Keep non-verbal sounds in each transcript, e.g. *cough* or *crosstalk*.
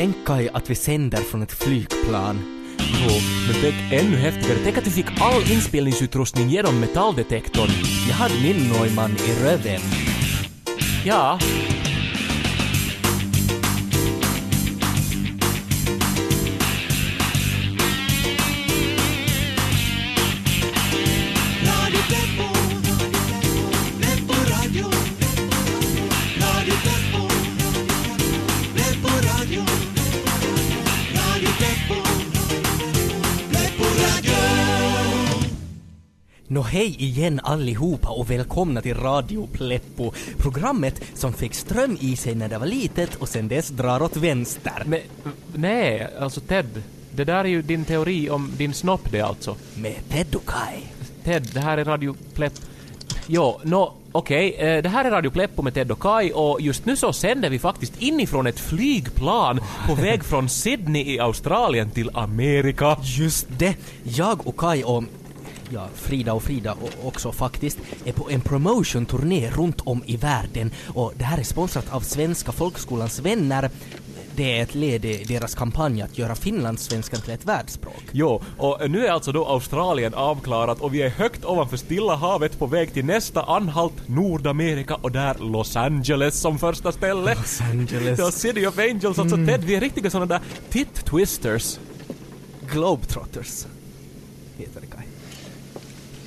Tänk Kaj att vi sänder från ett flygplan. Jo, men tänk ännu häftigare. Tänk att vi fick all inspelningsutrustning genom metalldetektorn. Jag hade min Neumann i röven. Ja, Nå hej igen allihopa och välkomna till Radio Pleppo, programmet som fick ström i sig när det var litet och sen dess drar åt vänster. men nej, alltså Ted. Det där är ju din teori om din snopp det alltså. Med Ted och Kai. Ted, det här är Radio Plepp... Jo, nå, okej. eh, det här är Radio Pleppo med Ted och Kai och just nu så sänder vi faktiskt inifrån ett flygplan på väg från Sydney i Australien till Amerika. Just det! Jag och Kai och ja, Frida och Frida också faktiskt, är på en promotion-turné runt om i världen och det här är sponsrat av Svenska Folkskolans vänner. Det är ett led i deras kampanj att göra finlandssvenskan till ett världsspråk. Jo, och nu är alltså då Australien avklarat och vi är högt ovanför Stilla havet på väg till nästa anhalt, Nordamerika och där Los Angeles som första ställe. Los Angeles. Ja, City of Angels, alltså Ted, vi är riktiga sådana där tit-twisters. Globetrotters heter det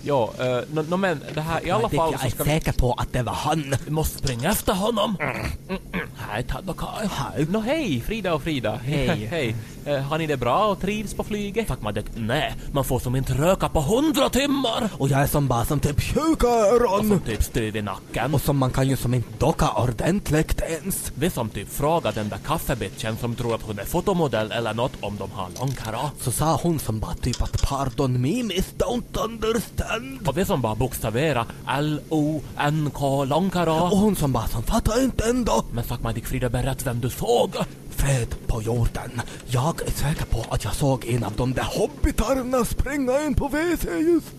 Jo, uh, no, no, men det här i alla Jag fall är så ska vi... säker på att det var han. Vi måste springa efter honom. Mm, mm. Och Kaj. Hej. Nå hej Frida och Frida. Hej. hej. Eh, har ni det bra och trivs på flyget? Fuck man det, nej, man får som inte röka på hundra timmar. Och jag är som bara som typ sjuka Och öron. som typ styr i nacken. Och som man kan ju som inte docka ordentligt ens. Vi som typ frågar den där kaffebitchen som tror att hon är fotomodell eller något om de har långhåra. Så sa hon som bara typ att pardon me miss don't understand. Och vi som bara bokstavera L-O-N-K långhåra. Och hon som bara som fattar inte ändå. Men fuck man, Frida berätt vem du såg. Fred på jorden. Jag är säker på att jag såg en av de där hobbitarna springa in på WC just.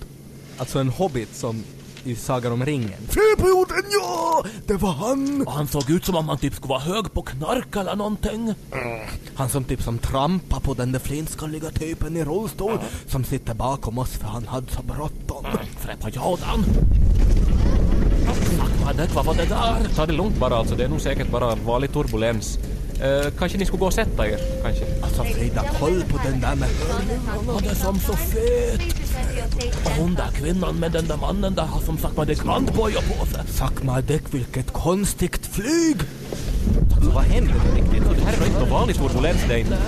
Alltså en hobbit som i Sagan om ringen. Fred på jorden, ja! Det var han! Och han såg ut som om han typ skulle vara hög på knark eller någonting. Han som typ som trampar på den där flintskalliga typen i rullstol som sitter bakom oss för han hade så bråttom. Fred på jorden. Fuck man, det, vad var det där? Ta det lugnt bara alltså, det är nog säkert bara vanlig turbulens. Eh, kanske ni skulle gå och sätta er, kanske? Alltså Frida, koll på den där med Han är som så fet! Och hon där kvinnan med den där mannen där har som det grantboja på sig. Dick, vilket konstigt flyg! Alltså vad händer nu riktigt? Det här är inte någon vanlig turbulens det är inte.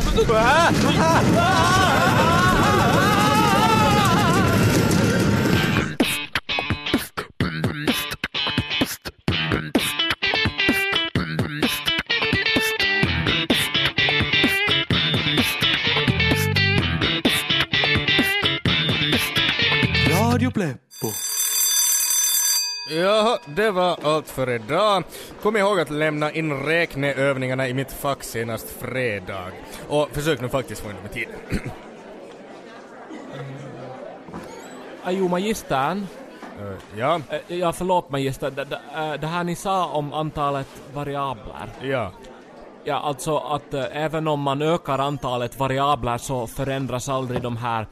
Det var allt för idag. Kom ihåg att lämna in räkneövningarna i mitt fack senast fredag. Och försök nu faktiskt få in dem i tid. Jo, magistern. Eh, ja, Eh, Ja, förlåt magister. Det, det, eh, det här ni sa om antalet variabler. ja. Ja, alltså att även om man ökar antalet variabler så förändras aldrig de här,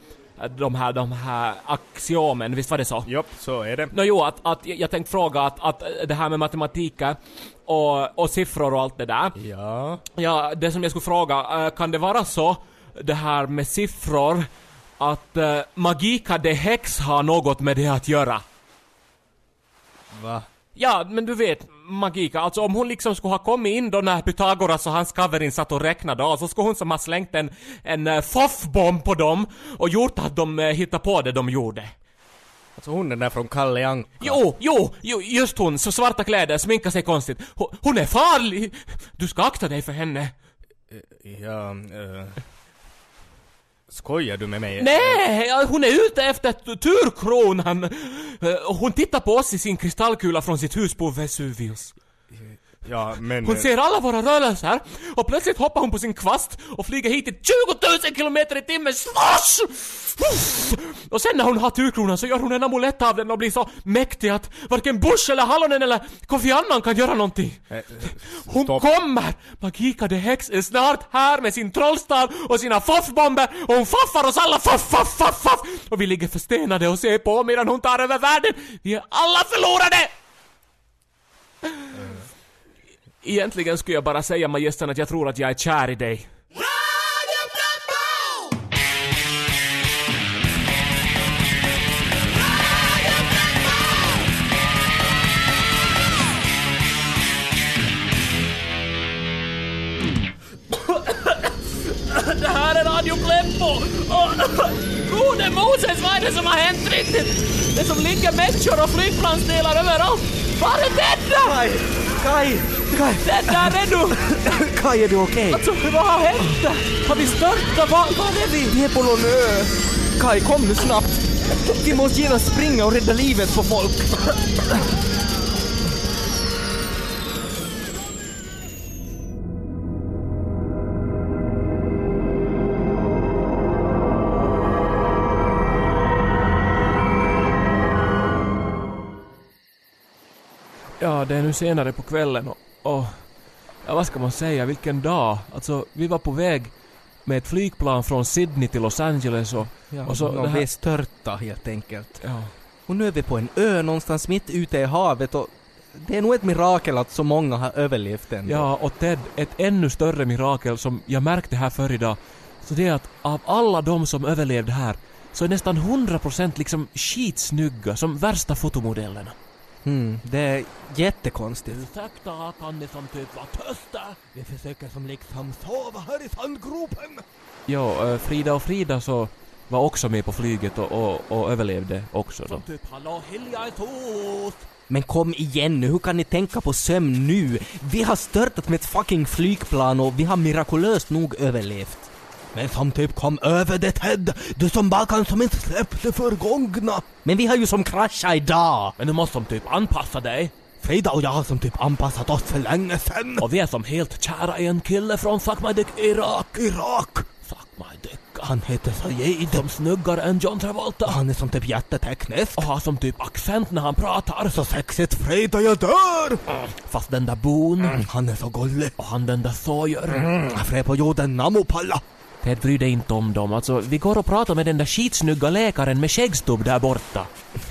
de här, de här axiomen. Visst var det så? Jopp, så är det. Nå jo, att, att jag tänkte fråga att, att eh, det här med matematiken och, och siffror och allt det där. Ja. Ja, det som jag skulle fråga, eh, kan det vara så, det här med siffror, att uh, Magika de Hex har något med det att göra? Va? Ja, men du vet, Magika, alltså om hon liksom skulle ha kommit in då när Pythagoras och hans kaverin satt och räknade och så skulle hon som ha slängt en, en uh, foffbomb på dem och gjort att de uh, hittade på det de gjorde. Alltså hon den där från Kalle Anka. Jo, jo, jo, just hon, så svarta kläder, sminkar sig konstigt. Hon, hon är farlig! Du ska akta dig för henne. Ja, eh. Skojar du med mig? Nej, hon är ute efter turkronan! Eh, Hon tittar på oss i sin kristallkula från sitt hus på Vesuvius. Ja, men... Hon ser alla våra rörelser och plötsligt hoppar hon på sin kvast och flyger hit i 20 000 kilometer i timmen. Slash! Och sen när hon har turkronan så gör hon en amulett av den och blir så mäktig att varken Bush eller Hallonen eller Kofi Annan kan göra någonting. Eh, Hon stopp. kommer! Magika the Hex är snart här med sin trollstav och sina foffbomber och hon faffar oss alla faff, faff, faff, faff! Och vi ligger förstenade och ser på medan hon tar över världen. Vi är alla förlorade! Egentligen skulle jag bara säga magistern att jag tror att jag är kär i dig. Det här är Radio Pleppo! Och gode Moses, vad är det som har hänt riktigt? Det som ligger människor och flygplansdelar överallt. Var är Tedda? Kai! Kai! Kai! Tedda, är du? *laughs* Kai, är du okej? Alltså, vad har hänt? Har vi störtat? Var, var är vi? Vi är på någon ö. Kai, kom nu snabbt. Vi måste genast springa och rädda livet på folk. Ja, det är nu senare på kvällen och, och ja, vad ska man säga, vilken dag. Alltså, vi var på väg med ett flygplan från Sydney till Los Angeles och, Ja, och så det här- vi är störta helt enkelt. ja. Och nu är vi på en ö någonstans mitt ute i havet och det är nog ett mirakel att så många har överlevt ändå. Ja, och Ted, ett ännu större mirakel som jag märkte här förr idag, så det är att av alla de som överlevde här, så är nästan 100% liksom skitsnygga, som värsta fotomodellerna. Mm, det är jättekonstigt. Ursäkta, kan ni som typ vara tysta? Vi försöker som liksom sova här i sandgropen. Jo, eh, Frida och Frida så var också med på flyget och, och, och överlevde också då. typ hallå i tos. Men kom igen nu, hur kan ni tänka på sömn nu? Vi har störtat med ett fucking flygplan och vi har mirakulöst nog överlevt. Men som typ kom över det Ted, du som bara kan som inte släppt det förgångna. Men vi har ju som kraschat idag. Men du måste som typ anpassa dig. Frida och jag har som typ anpassat oss för länge sen. Och vi är som helt kära i en kille från Fuck My Dick Irak. Irak. Fuck My Dick. Han heter Sayed. Som snyggare än John Travolta. Han är som typ jätteteknisk. Och har som typ accent när han pratar. Så sexigt Frida, jag dör! Fast den där Boone. Mm, han är så gullig. Och han den där Sawyer. Mm, fred på jorden, namopalla. Ted, bry dig inte om dem. Alltså, vi går och pratar med den där skitsnygga läkaren med skäggstubb där borta.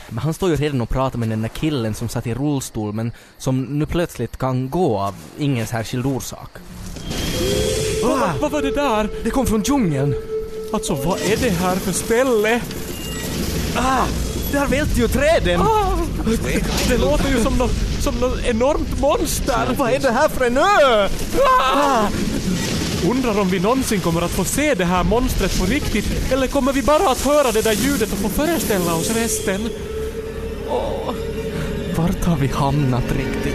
Men han står ju redan och pratar med den där killen som satt i rullstol men som nu plötsligt kan gå av ingen särskild orsak. Ah, Vad var det där? det kom från djungeln! Alltså, vad är det här för ställe? Ah, där välte ju träden! Ah, det låter ju som något som nå enormt monster. Vad är det här för en ö? Ah! Undrar om vi någonsin kommer att få se det här monstret på riktigt eller kommer vi bara att höra det där ljudet och få föreställa oss resten? Åh. Vart har vi hamnat riktigt?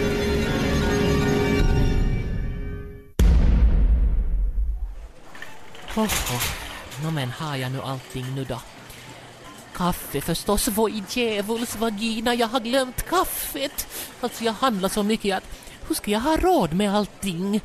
Hoho. Nå men har jag nu allting nu då? Kaffe förstås, vad i djävuls vagina, jag har glömt kaffet. Alltså jag handlar så mycket att hur ska jag ha råd med allting?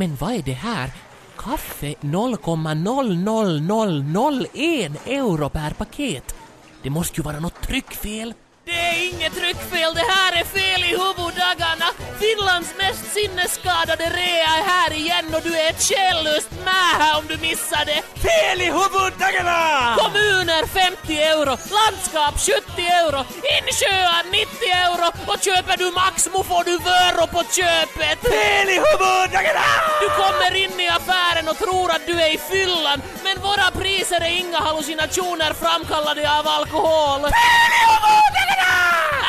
Men vad är det här? Kaffe 0,00001 euro per paket. Det måste ju vara något tryckfel. Det är inget tryckfel, det här är fel i huvuddagarna! Finlands mest sinnesskadade rea är här igen och du är ett själlöst mähä om du missar det! Fel i huvuddagarna! Kommuner 50 euro, landskap 70 euro, insjöar 90 euro och köper du Maxmo får du Vöro på köpet! Fel i huvuddagarna! Du kommer in i affären och tror att du är i fyllan men våra priser är inga hallucinationer framkallade av alkohol. Fel i huvuddagarna!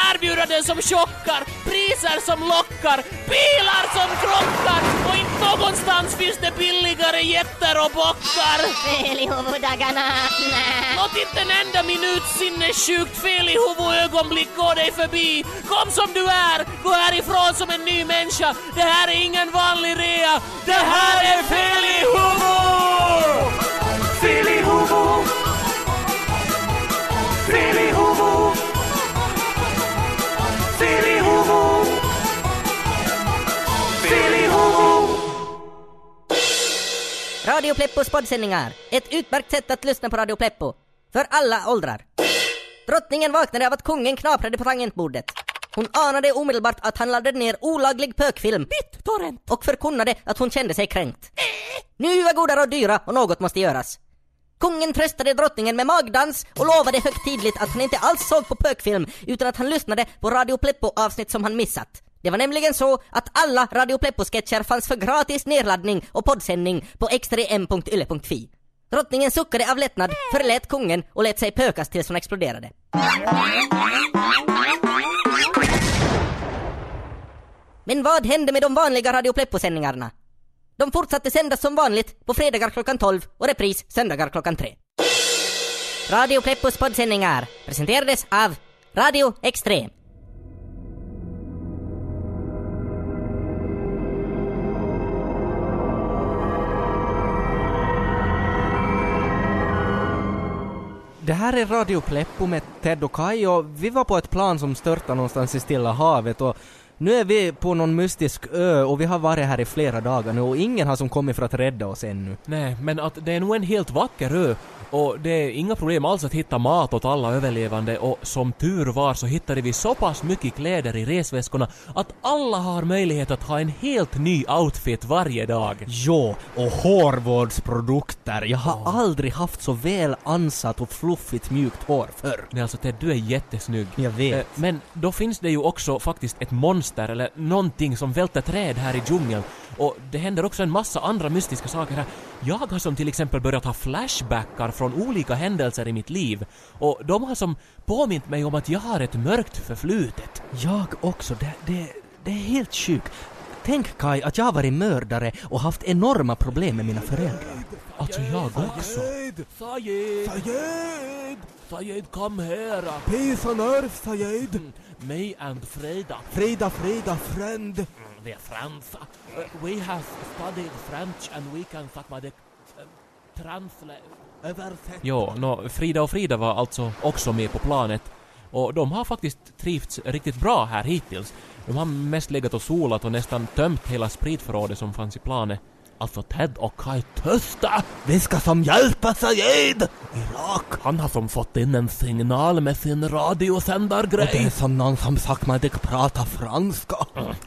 Erbjudanden som chockar, priser som lockar, bilar som krockar och inte någonstans finns det billigare jätter och bockar. Fel i huvuddagarna. Nä. Låt inte en enda minut sinnessjukt fel i huvudögonblick gå dig förbi. Kom som du är, gå härifrån som en ny människa. Det här är ingen vanlig rea. Det här är fel i huvud! Radio Pleppos poddsändningar. Ett utmärkt sätt att lyssna på Radio Pleppo. För alla åldrar. Drottningen vaknade av att kungen knaprade på tangentbordet. Hon anade omedelbart att han laddade ner olaglig pökfilm BitTorrent! och förkunnade att hon kände sig kränkt. Nu var goda råd dyra och något måste göras. Kungen tröstade drottningen med magdans och lovade högtidligt att han inte alls såg på pökfilm utan att han lyssnade på Radio Pleppo-avsnitt som han missat. Det var nämligen så att alla Radio Pleppo-sketcher fanns för gratis nedladdning och poddsändning på X3m.ylle.fi. Drottningen suckade av lättnad, förlät kungen och lät sig pökas tills hon exploderade. Men vad hände med de vanliga Radio Pleppo-sändningarna? De fortsatte sändas som vanligt på fredagar klockan 12 och repris söndagar klockan 3. Radio Pleppos poddsändningar presenterades av Radio Extrem. Det här är Radio Pleppo med Ted och Kai och vi var på ett plan som störtade någonstans i Stilla havet och nu är vi på någon mystisk ö och vi har varit här i flera dagar nu och ingen har som kommit för att rädda oss ännu. Nej, men att det är nog en helt vacker ö och det är inga problem alls att hitta mat åt alla överlevande och som tur var så hittade vi så pass mycket kläder i resväskorna att alla har möjlighet att ha en helt ny outfit varje dag. Jo, och hårvårdsprodukter. Jag har aldrig haft så väl ansatt och fluffigt mjukt hår förr. Nej, alltså Ted, du är jättesnygg. Jag vet. Eh, Men då finns det ju också faktiskt ett monster eller någonting som välter träd här i djungeln. Och det händer också en massa andra mystiska saker här. Jag har som till exempel börjat ha flashbackar från olika händelser i mitt liv. Och de har som påmint mig om att jag har ett mörkt förflutet. Jag också. Det, det, det är helt sjukt. Tänk Kai att jag har varit mördare och haft enorma problem med mina föräldrar. Alltså jag också. Sayed! Sayed! Sayed! Sayed, come here! Peace on earth, Sayed! Me and Freda. Frida, Frida, friend! The France. Uh, we have studied French and we can fuck my dick. Uh, translate. Jo, no, Frida och Frida var alltså också med på planet. Och de har faktiskt trivts riktigt bra här hittills. De har mest legat och solat och nästan tömt hela spritförrådet som fanns i planet. Alltså Ted och Kai tösta! Vi ska som hjälpa Sayed! Irak! Han har som fått in en signal med sin Och det är radiosändargrej. som någon som sagt mig att prata franska.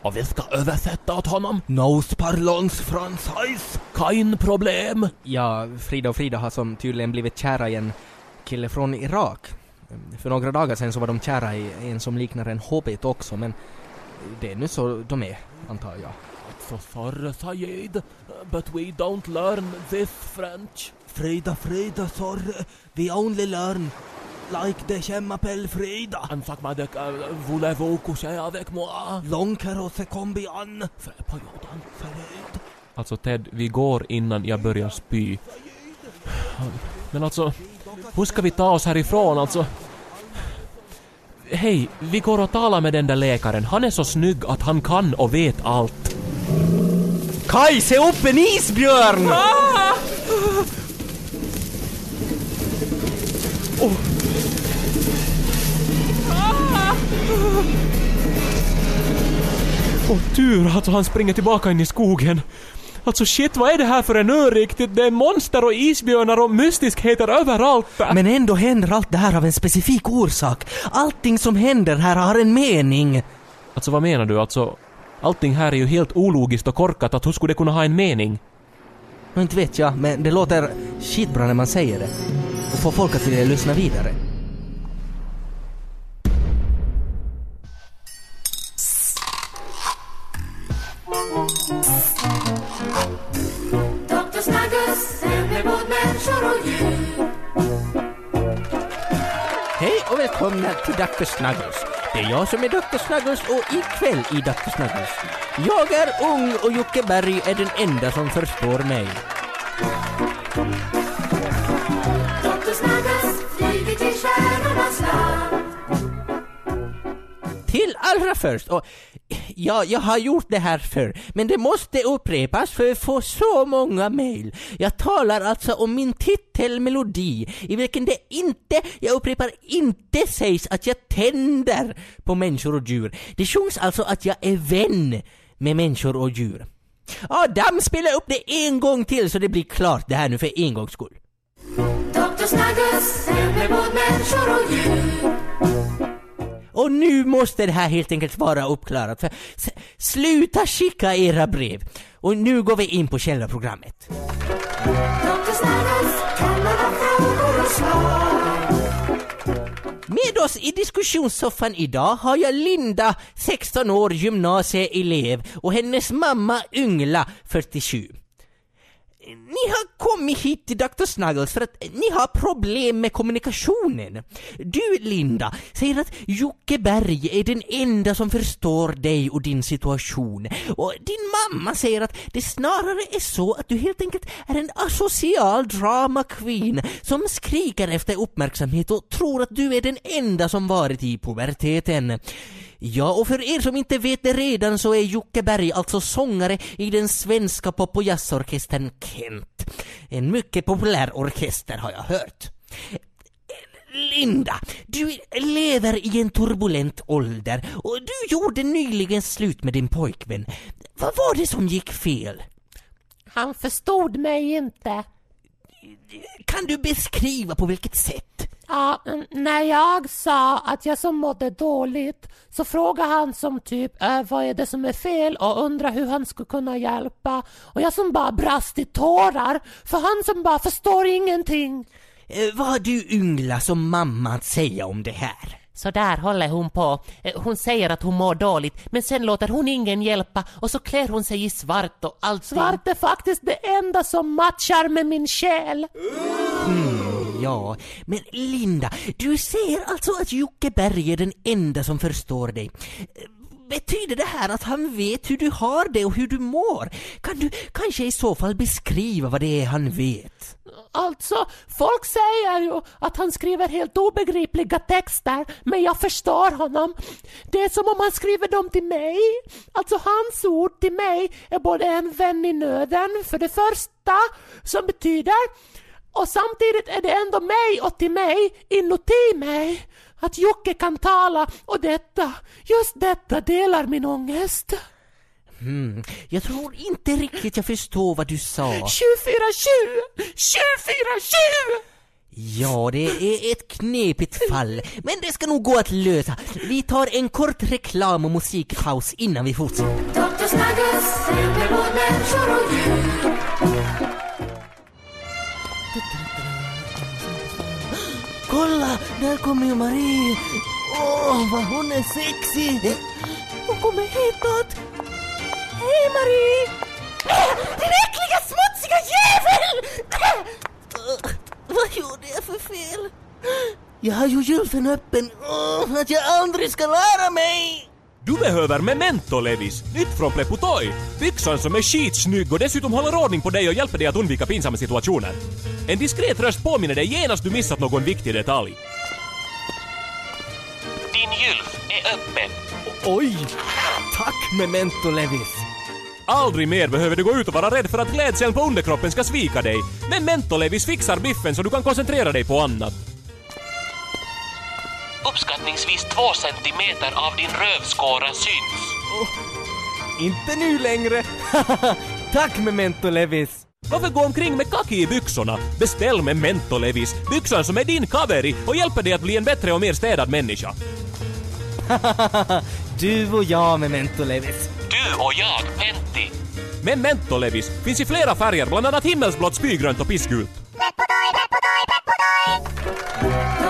Och vi ska översätta åt honom. Nos parlons français. Kein problem. Ja, Frida och Frida har som tydligen blivit kära i en kille från Irak. För några dagar sedan så var de kära i en som liknar en hobbit också, men det är nu så de är, antar jag. So sorry Sayed, but we don't learn this French. Frida, Frida, sorry. We only learn like the je m'appelle Frida. And suck my dick, uh, voulez-vous coucher avec moi? Lonkero se kombian. På Jordan. Sayed. Alltså Ted, vi går innan jag börjar spy. Men alltså, hur ska vi ta oss härifrån alltså? Hej, vi går och talar med den där läkaren. Han är så snygg att han kan och vet allt. Kai, se upp en isbjörn! Åh tur, alltså han springer tillbaka in i skogen. Alltså shit, vad är det här för en ö riktigt? Det är monster och isbjörnar och mystiskheter överallt. Men ändå händer allt det här av en specifik orsak. Allting som händer här har en mening. Alltså vad menar du? Alltså, allting här är ju helt ologiskt och korkat. Att hur skulle det kunna ha en mening? Och inte vet jag, men det låter skitbra när man säger det. Och får folk att vilja lyssna vidare. Dr. Snuggles sänder mot människor och djur. Hej och välkomna till Dr. Snuggles. Det är jag som är Dr. Snuggles och ikväll i Dr. Snuggles. Jag är ung och Jocke Berg är den enda som förstår mig. Dr. Snuggles flyger till stjärnornas land. Till allra först, och ja, jag har gjort det här förr, men det måste upprepas för att få så många mejl. Jag talar alltså om min titelmelodi, i vilken det inte, jag upprepar, inte sägs att jag tänder på människor och djur. Det sjungs alltså att jag är vän med människor och djur. Adam, spela upp det en gång till så det blir klart det här nu för en gångs skull. Dr. Snuggles sänder både människor och djur. Och nu måste det här helt enkelt vara uppklarat för sluta skicka era brev. Och nu går vi in på själva programmet. Med oss i diskussionssoffan idag har jag Linda, 16 år, gymnasieelev och hennes mamma Yngla, 47. Ni har kommit hit till Dr. Snuggles för att ni har problem med kommunikationen. Du, Linda, säger att Jocke Berg är den enda som förstår dig och din situation. Och din mamma säger att det snarare är så att du helt enkelt är en asocial drama queen som skriker efter uppmärksamhet och tror att du är den enda som varit i puberteten. Ja, och för er som inte vet det redan så är Jocke Berg alltså sångare i den svenska pop och jazzorkestern Kent. En mycket populär orkester har jag hört. Linda, du lever i en turbulent ålder och du gjorde nyligen slut med din pojkvän. Vad var det som gick fel? Han förstod mig inte. Kan du beskriva på vilket sätt? Ja, när jag sa att jag som mådde dåligt så frågade han som typ äh, vad är det som är fel och undrade hur han skulle kunna hjälpa. Och jag som bara brast i tårar för han som bara förstår ingenting. Eh, vad har du Yngla som mamma att säga om det här? Så där håller hon på. Eh, Hon säger att hon mår dåligt, men sen låter hon ingen hjälpa och så klär hon sig i svart och allt. Svart är faktiskt det enda som matchar med min själ. Ja, men Linda, du säger alltså att Jocke Berg är den enda som förstår dig. Betyder det här att han vet hur du har det och hur du mår? Kan du kanske i så fall beskriva vad det är han vet? Alltså, folk säger ju att han skriver helt obegripliga texter, men jag förstår honom. Det är som om han skriver dem till mig. Alltså hans ord till mig är både en vän i nöden, för det första, som betyder, och samtidigt är det ändå mig och till mig, inuti mig. Att Jocke kan tala och detta, just detta delar min ångest. Hmm, jag tror inte riktigt jag förstår vad du sa. 24-20! 24-20! Ja, det är ett knepigt fall, men det ska nog gå att lösa. Vi tar en kort reklam och musikpaus innan vi fortsätter. Kolla, där kommer ju Marie. Åh, vad hon är sexig. Hon kommer hitåt. Hej Marie! Äh, din äckliga smutsiga jävel! Äh, vad gjorde jag för fel? Jag har ju gylfen öppen. Åh, att jag aldrig ska lära mig. Du behöver Memento Levis, nytt från Pleputoi. Byxan som är skitsnygg och dessutom håller ordning på dig och hjälper dig att undvika pinsamma situationer. En diskret röst påminner dig genast du missat någon viktig detalj. Din gylf är öppen. Oj! Tack Memento Levis! Aldrig mer behöver du gå ut och vara rädd för att klädseln på underkroppen ska svika dig. Memento Levis fixar biffen så du kan koncentrera dig på annat. Uppskattningsvis två centimeter av din rövskåra syns. Inte nu längre! *laughs* Tack Memento Levis! Varför gå omkring med kaki i byxorna? Beställ Memento Levis, byxan som är din kaveri och hjälper dig att bli en bättre och mer städad människa. *laughs* Du och jag Memento Levis. Du och jag, Pentti. Memento Levis finns i flera färger, bland annat himmelsblått, spygrönt och pissgult. Dr. Snuggles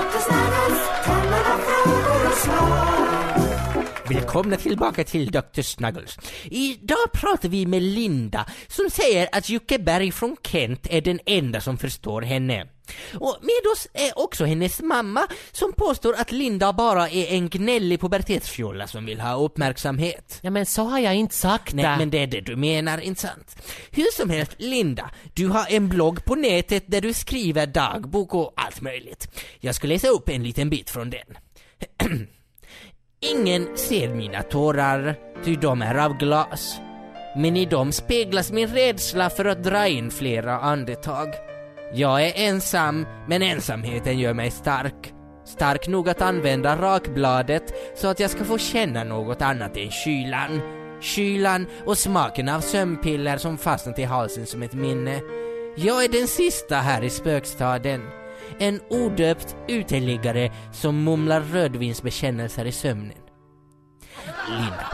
Välkomna tillbaka till Dr. Snuggles. Idag pratar vi med Linda som säger att Jocke Berg från Kent är den enda som förstår henne. Och med oss är också hennes mamma som påstår att Linda bara är en gnällig pubertetsfjolla som vill ha uppmärksamhet. Ja men så har jag inte sagt Nej, det. men det är det du menar, inte sant? Hur som helst, Linda, du har en blogg på nätet där du skriver dagbok och allt möjligt. Jag ska läsa upp en liten bit från den. *clears throat* Ingen ser mina tårar, ty de är av glas. Men i dem speglas min rädsla för att dra in flera andetag. Jag är ensam, men ensamheten gör mig stark. Stark nog att använda rakbladet så att jag ska få känna något annat än kylan. kylan och smaken av sömnpiller som fastnat i halsen som ett minne. Jag är den sista här i spökstaden. En odöpt uteliggare som mumlar rödvinsbekännelser i sömnen. Linda,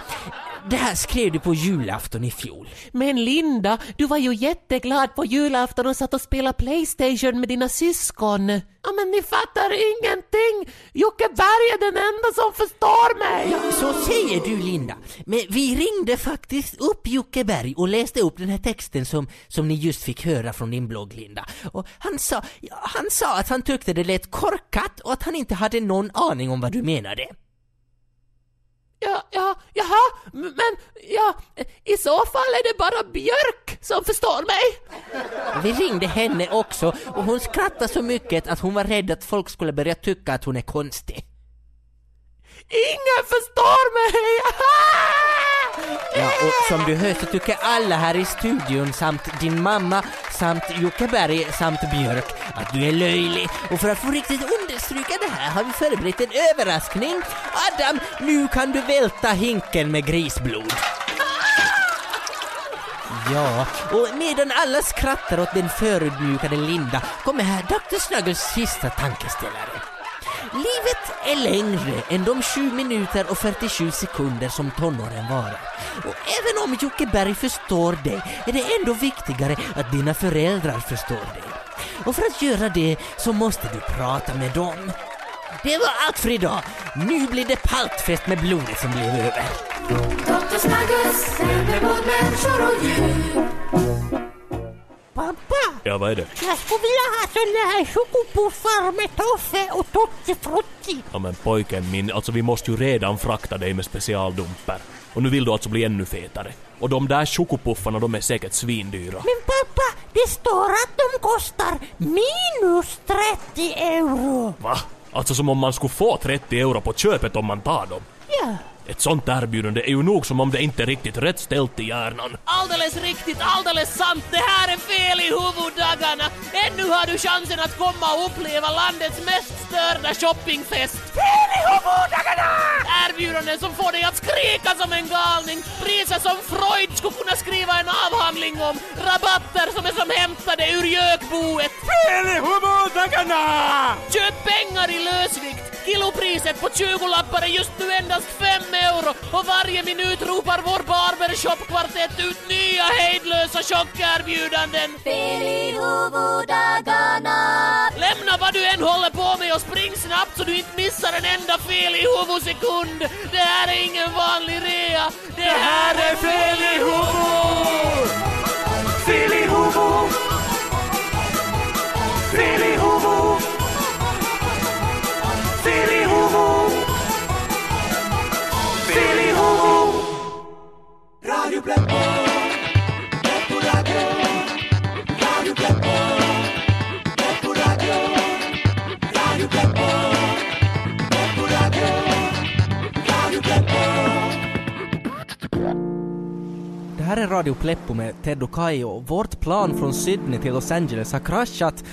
det här skrev du på julafton i fjol. Men Linda, du var ju jätteglad på julafton och satt och spelade Playstation med dina syskon. Ja men ni fattar ingenting! Jocke Berg är den enda som förstår mig! Ja, så säger du Linda. Men vi ringde faktiskt upp Jocke Berg och läste upp den här texten som, som ni just fick höra från din blogg Linda. Och han sa, han sa att han tyckte det lät korkat och att han inte hade någon aning om vad du menade. Ja, ja, jaha, men ja, i så fall är det bara Björk som förstår mig. Vi ringde henne också och hon skrattade så mycket att hon var rädd att folk skulle börja tycka att hon är konstig. Ingen förstår mig! *laughs* Ja, och som du hör så tycker alla här i studion samt din mamma samt Jocke Berg samt Björk att du är löjlig. Och för att få riktigt understryka det här har vi förberett en överraskning. Adam, nu kan du välta hinken med grisblod. Ja, och medan alla skrattar åt den förödmjukade Linda kommer här Dr. Snuggles sista tankeställare. Livet är längre än de 7 minuter och 47 sekunder som tonåren varar. Och även om Jocke Berg förstår det är det ändå viktigare att dina föräldrar förstår det. Och för att göra det så måste du prata med dem. Det var allt för idag. Nu blir det paltfest med blodet som blev över. Dr. Snuggles sänder mot människor och djur. Pappa, Ja, vad är det? jag skulle vilja ha såna här chokopuffar med toffee och tutti frutti. Ja men pojken min, alltså vi måste ju redan frakta dig med specialdumper. Och nu vill du alltså bli ännu fetare. Och de där chokopuffarna de är säkert svindyra. Men pappa, det står att de kostar minus 30 euro. Va? Alltså som om man skulle få 30 euro på köpet om man tar dem. Ja. Ett sånt erbjudande är ju nog som om det inte är riktigt rätt ställt i hjärnan. Alldeles riktigt, alldeles sant. Det här är fel i huvuddagarna. Ännu har du chansen att komma och uppleva landets mest störda shoppingfest. Fel i huvuddagarna! Erbjudanden som får dig att skrika som en galning. Priser som Freud skulle kunna skriva en avhandling om. Rabatter som är som hämtade ur gökboet. Fel i huvuddagarna! Köp pengar i lösvikt. Kilopriset på 20-lappar är just nu endast 5 euro och varje minut ropar vår barbershopkvartett ut nya hejdlösa chockerbjudanden. Fel i. Lämna vad du än håller på med och spring snabbt så du inte missar en enda fel i huvudsekund. Det här är ingen vanlig rea. Det här är fel i huvud! Fel i huvud! Fel i huvud! Pleppo Radio. Radio Pleppo. Det här är Radio Pleppo med Ted och Kai och vårt plan från Sydney till Los Angeles har kraschat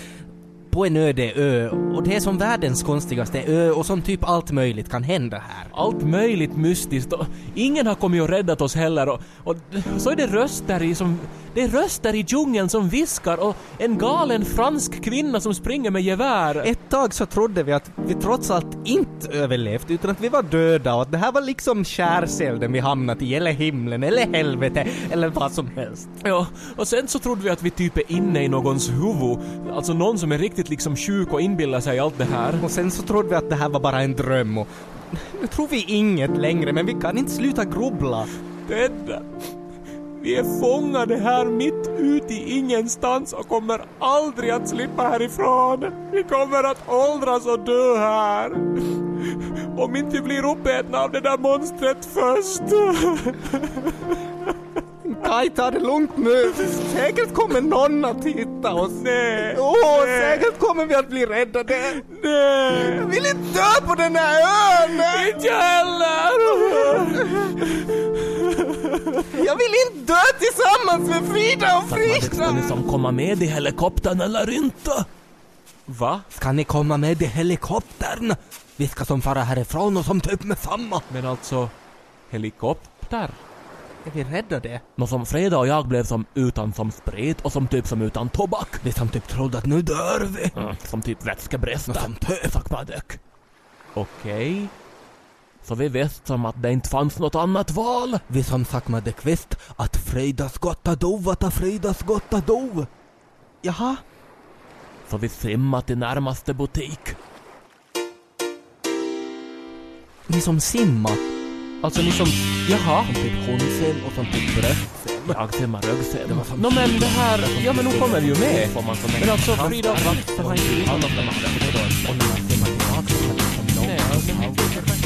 på en öde ö och det är som världens konstigaste ö och som typ allt möjligt kan hända här. Allt möjligt mystiskt och ingen har kommit och räddat oss heller och, och så är det röster i som... Det är röster i djungeln som viskar och en galen fransk kvinna som springer med gevär. Ett tag så trodde vi att vi trots allt inte överlevt utan att vi var döda och att det här var liksom skärselden vi hamnat i eller himlen eller helvete eller vad som helst. Ja, och sen så trodde vi att vi typ är inne i någons huvud. Alltså någon som är riktigt liksom sjuk och inbillar sig allt det här. Och sen så trodde vi att det här var bara en dröm och nu tror vi inget längre men vi kan inte sluta grubbla. Ted, vi är fångade här mitt ute i ingenstans och kommer aldrig att slippa härifrån. Vi kommer att åldras och dö här. Om inte blir uppätna av det där monstret först. Kaj, ta det lugnt nu. Säkert kommer någon att hitta oss. Nej. Åh, nej, säkert kommer vi att bli räddade. nej. Jag vill inte dö på den här ön! Inte jag heller. Jag vill inte dö tillsammans med Frida och Ska Frida! ni som komma med i helikoptern eller inte? Va? Ska ni komma med i helikoptern? Vi ska som fara härifrån och som typ med samma. Men alltså, helikopter? Är vi rädda det? Nå som Freda och jag blev som utan som sprit och som typ som utan tobak. Vi som typ trodde att nu dör vi. Mm, som typ vätskebrist. Som töfakmadök. Okej. Så vi visste som att det inte fanns något annat val. Vi som saknade kvist att Freidas gotta dov, att Freidas gotta dov. Jaha? Så vi simmade till närmaste butik. Ni som simma. Alltså ni som... Jaha. Som typ hundsim och som typ bröstsim. Jag simmar som- Nå men det här... Ja men nu kommer vi ju med. Men alltså Frida... Det var inte lyssnat på det. Och när simmar tillbaka så hade man som långt